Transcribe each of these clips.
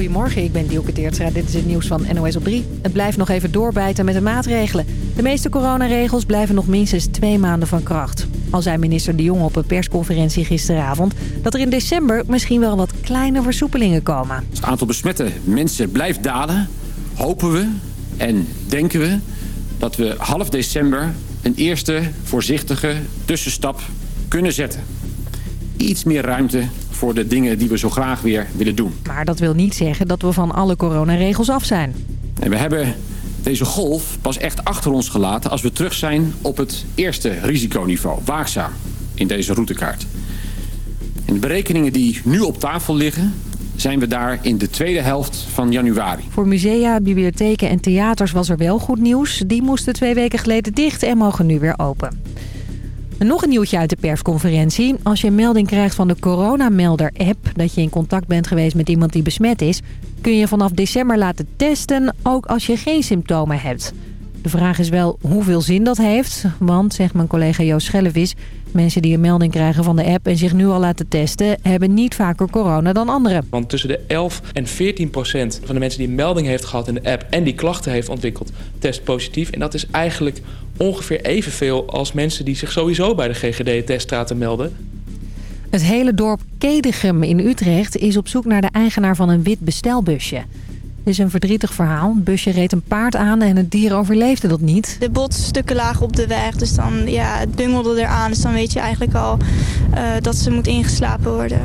Goedemorgen, ik ben Dielke Teertstra. Dit is het nieuws van NOS op 3. Het blijft nog even doorbijten met de maatregelen. De meeste coronaregels blijven nog minstens twee maanden van kracht. Al zei minister De Jong op een persconferentie gisteravond... dat er in december misschien wel wat kleine versoepelingen komen. Het aantal besmette mensen blijft dalen... hopen we en denken we dat we half december... een eerste voorzichtige tussenstap kunnen zetten. Iets meer ruimte voor de dingen die we zo graag weer willen doen. Maar dat wil niet zeggen dat we van alle coronaregels af zijn. En we hebben deze golf pas echt achter ons gelaten als we terug zijn op het eerste risiconiveau. Waakzaam in deze routekaart. In de berekeningen die nu op tafel liggen zijn we daar in de tweede helft van januari. Voor musea, bibliotheken en theaters was er wel goed nieuws. Die moesten twee weken geleden dicht en mogen nu weer open. Nog een nieuwtje uit de persconferentie. Als je een melding krijgt van de coronamelder-app... dat je in contact bent geweest met iemand die besmet is... kun je vanaf december laten testen, ook als je geen symptomen hebt. De vraag is wel hoeveel zin dat heeft. Want, zegt mijn collega Joost Schellevis... mensen die een melding krijgen van de app en zich nu al laten testen... hebben niet vaker corona dan anderen. Want tussen de 11 en 14 procent van de mensen die een melding heeft gehad in de app... en die klachten heeft ontwikkeld, test positief. En dat is eigenlijk ongeveer evenveel als mensen die zich sowieso bij de GGD-test laten melden. Het hele dorp Kedegem in Utrecht is op zoek naar de eigenaar van een wit bestelbusje. Het is een verdrietig verhaal. Het busje reed een paard aan en het dier overleefde dat niet. De botstukken lagen op de weg, dus dan ja, het bungelde eraan. Dus dan weet je eigenlijk al uh, dat ze moet ingeslapen worden.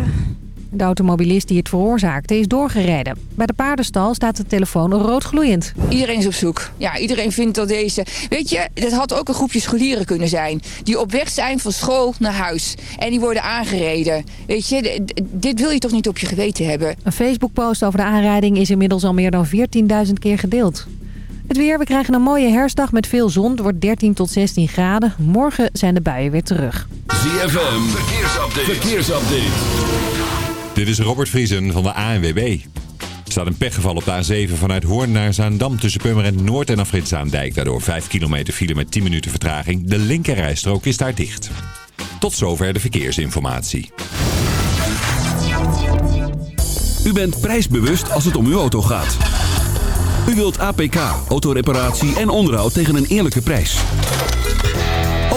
De automobilist die het veroorzaakte is doorgereden. Bij de paardenstal staat de telefoon rood gloeiend. Iedereen is op zoek. Ja, iedereen vindt dat deze... Weet je, dat had ook een groepje scholieren kunnen zijn. Die op weg zijn van school naar huis. En die worden aangereden. Weet je, dit wil je toch niet op je geweten hebben. Een Facebook-post over de aanrijding is inmiddels al meer dan 14.000 keer gedeeld. Het weer, we krijgen een mooie herfstdag met veel zon. Het wordt 13 tot 16 graden. Morgen zijn de buien weer terug. ZFM, verkeersupdate. verkeersupdate. Dit is Robert Vriesen van de ANWB. Er staat een pechgeval op de A7 vanuit Hoorn naar Zaandam tussen Purmerend Noord en Afrit Daardoor 5 kilometer file met 10 minuten vertraging. De linkerrijstrook is daar dicht. Tot zover de verkeersinformatie. U bent prijsbewust als het om uw auto gaat. U wilt APK, autoreparatie en onderhoud tegen een eerlijke prijs.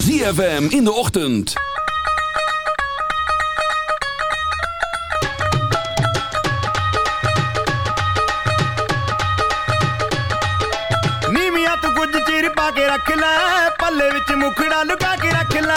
ZFM in de ochtend. ਨੀਵੀਆਂ ਤੂੰ ਕੁਝ ਚਿਰ ਪਾ ਕੇ ਰੱਖ ਲੈ ਪੱਲੇ ਵਿੱਚ ਮੁਖੜਾ ਲੁਕਾ ਕੇ ਰੱਖ ਲੈ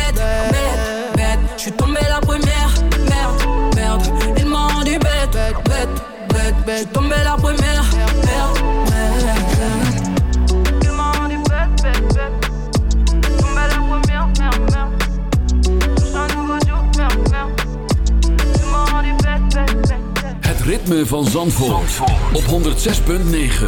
Je suis la Het ritme van Zandvoort, Zandvoort. op 106.9. negen.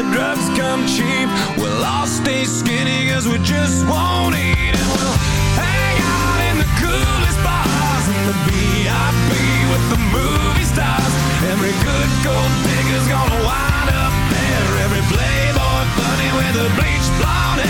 the drugs come cheap. We'll all stay skinny cause we just won't eat and we'll hang out in the coolest bars and the VIP with the movie stars. Every good gold digger's gonna wind up there. Every playboy bunny with the bleached blonde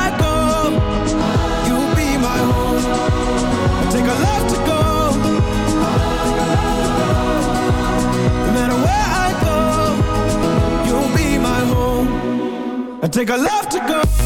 I take a love to go.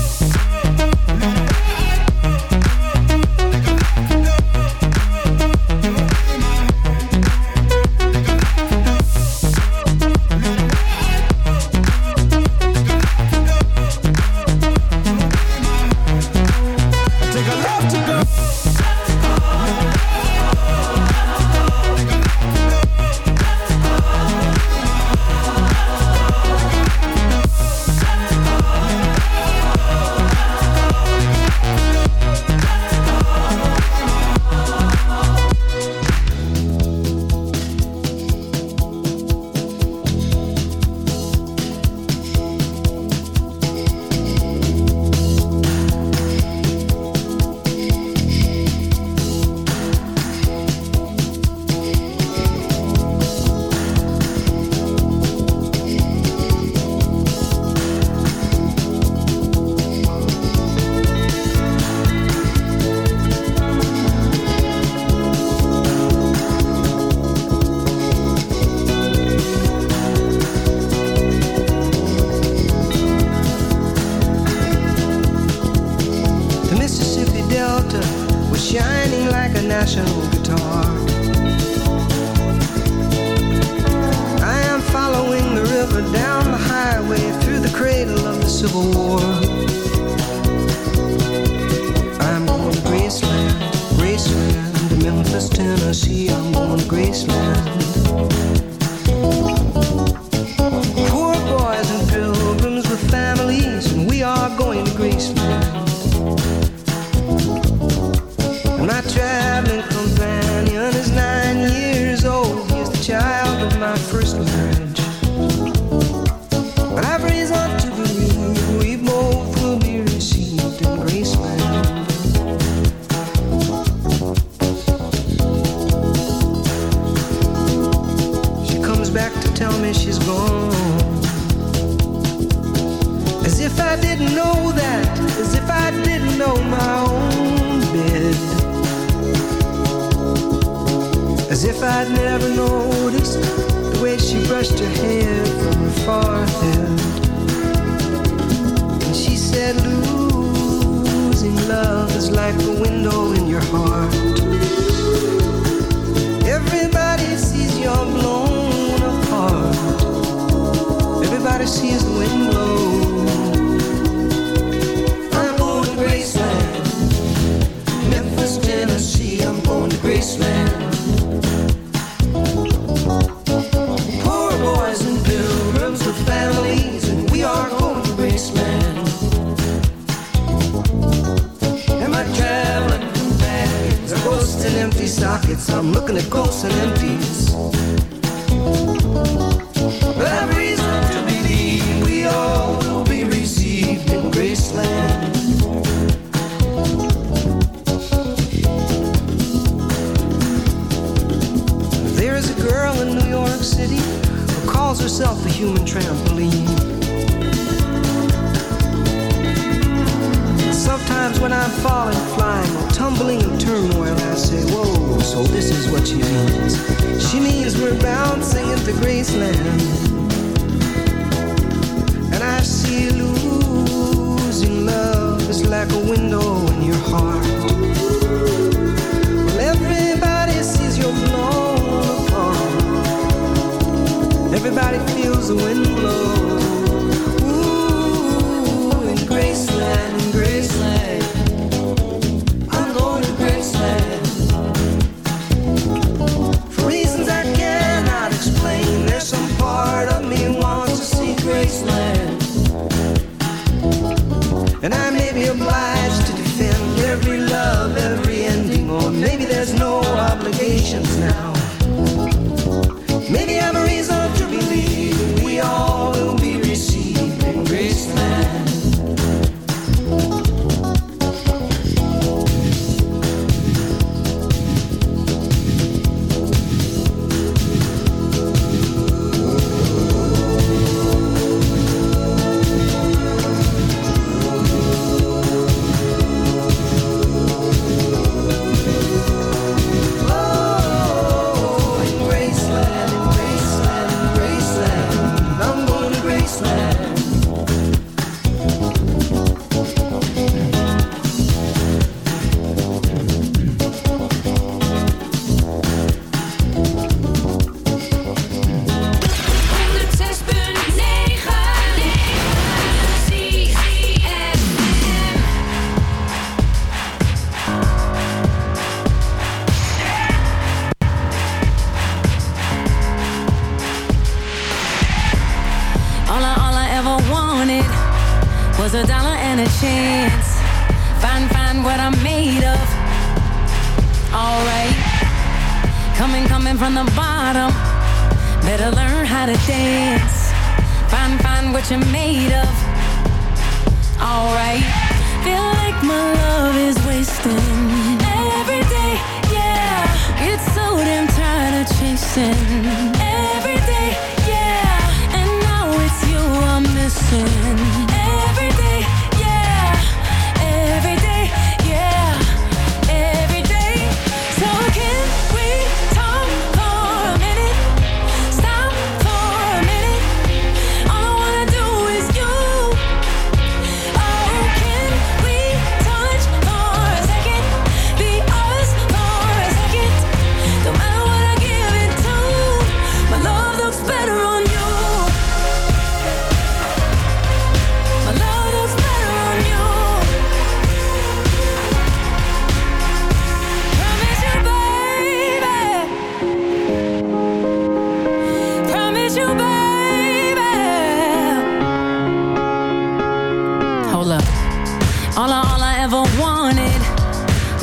At ghosts and empties.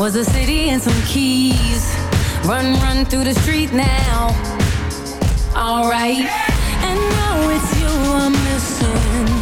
Was a city and some keys. Run, run through the street now. Alright. And now it's you I'm missing.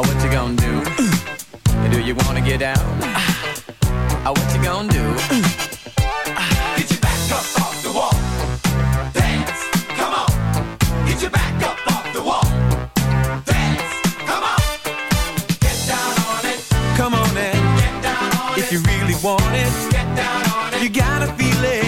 Oh, what you gonna do? Do you wanna get down? Oh, what you gonna do? Get your back up off the wall. Dance, come on. Get your back up off the wall. Dance, come on. Get down on it. Come on and get down on it. If you really want it, get down on it. You gotta feel it.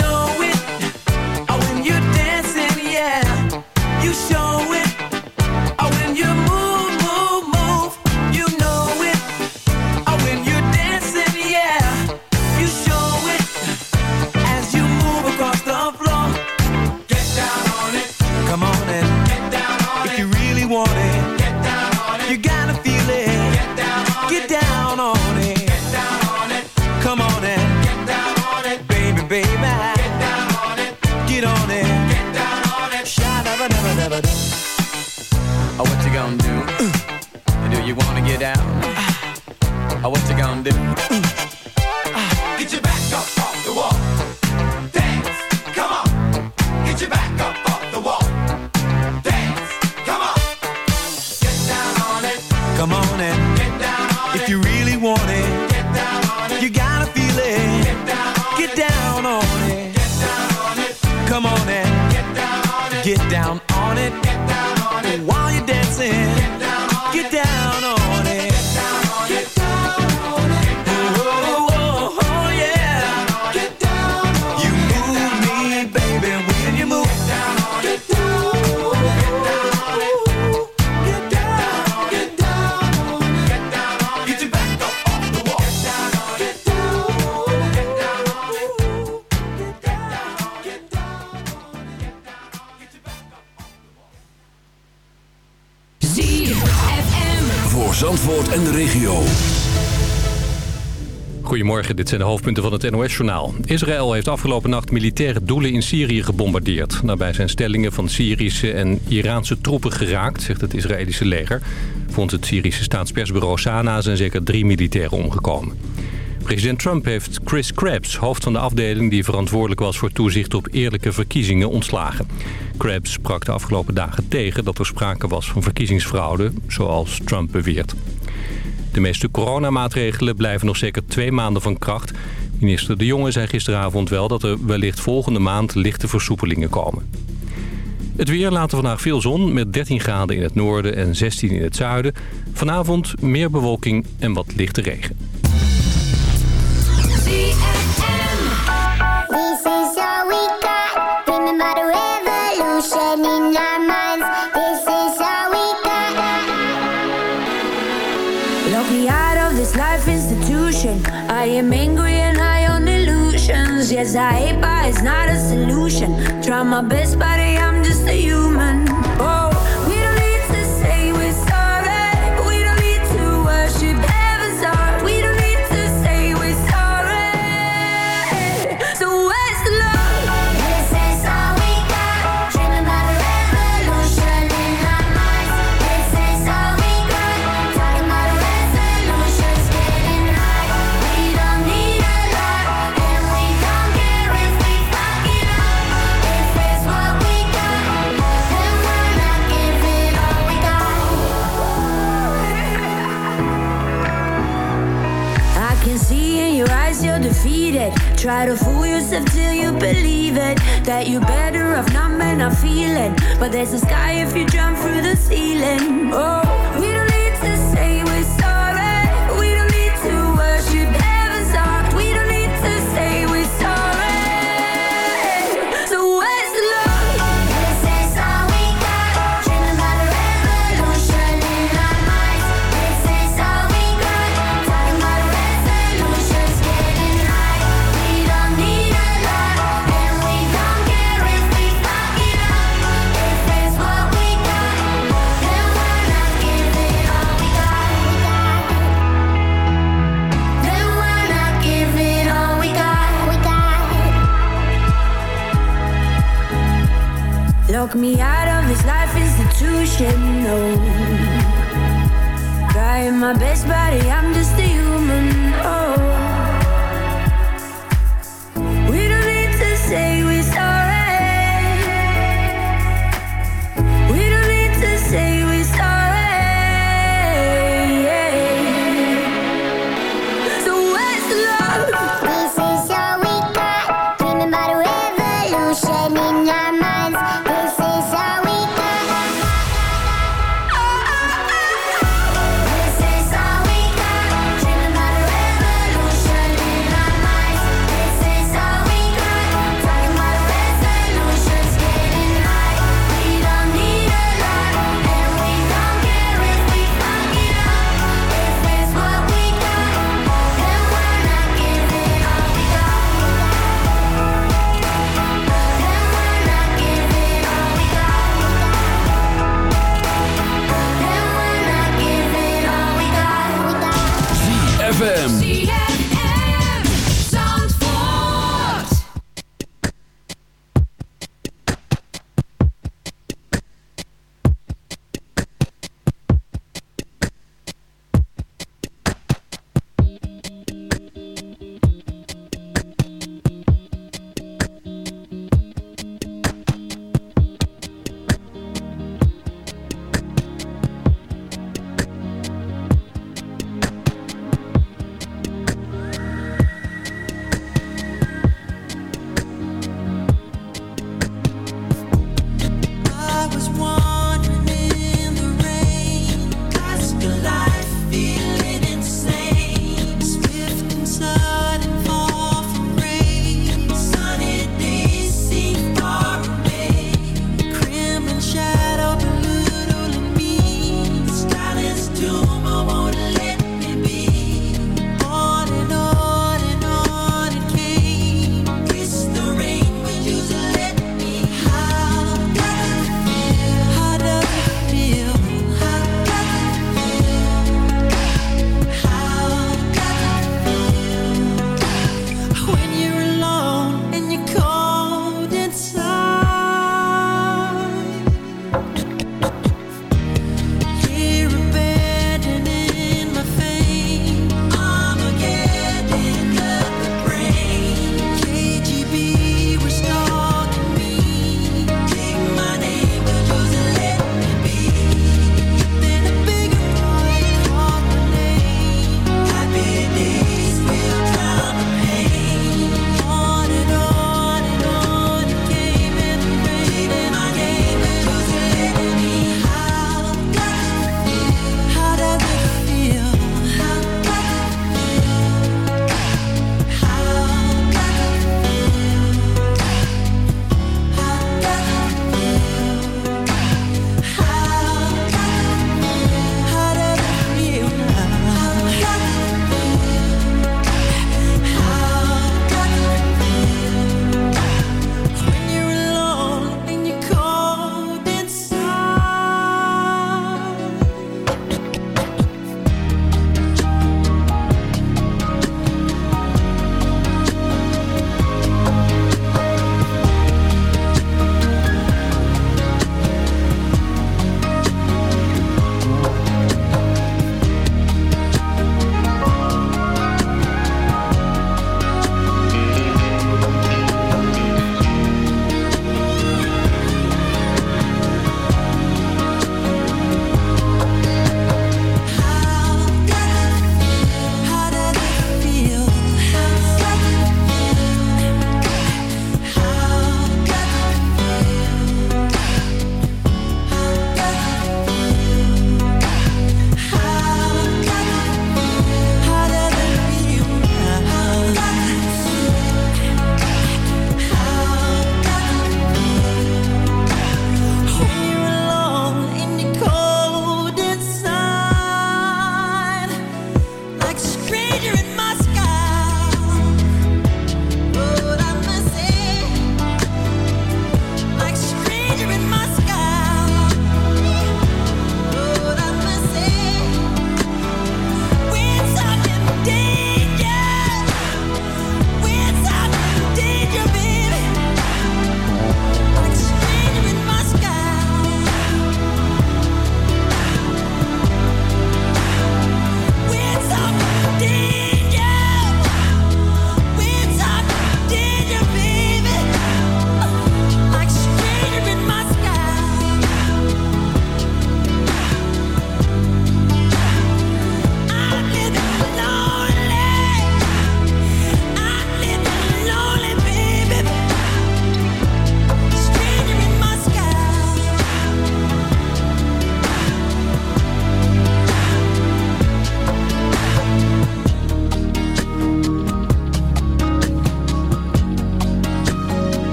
Oh, what you gonna do? Get your back up off the wall. Dance, come on. Get your back up off the wall. Dance, come on. Get down on it. Come on and Get down on if it. you really want it, Get down on it. you gotta feel it. Get down on Get it. down on it. Get down on it. Come on and Get down on it. get down on it. Get down on it. While you're dancing, Get down on get it. down en de regio. Goedemorgen, dit zijn de hoofdpunten van het NOS-journaal. Israël heeft afgelopen nacht militaire doelen in Syrië gebombardeerd. Daarbij zijn stellingen van Syrische en Iraanse troepen geraakt, zegt het Israëlische leger. Volgens het Syrische staatspersbureau Sana zijn zeker drie militairen omgekomen. President Trump heeft Chris Krebs, hoofd van de afdeling die verantwoordelijk was voor toezicht op eerlijke verkiezingen, ontslagen. Krebs sprak de afgelopen dagen tegen dat er sprake was van verkiezingsfraude, zoals Trump beweert. De meeste coronamaatregelen blijven nog zeker twee maanden van kracht. Minister De Jonge zei gisteravond wel dat er wellicht volgende maand lichte versoepelingen komen. Het weer later vandaag veel zon met 13 graden in het noorden en 16 in het zuiden. Vanavond meer bewolking en wat lichte regen. I hate, but it's not a solution. Try my best, buddy, I'm just a human.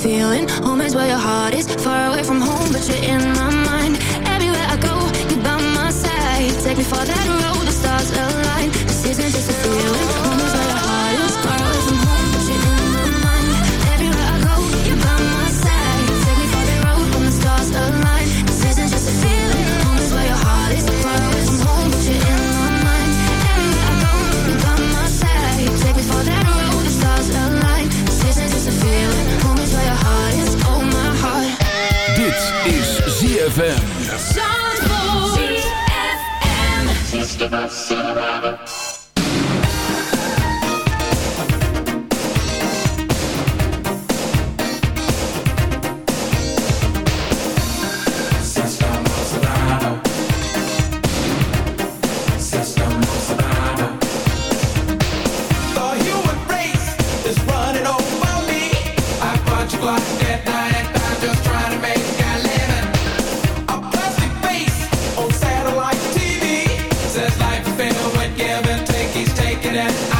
feeling. Home is where your heart looking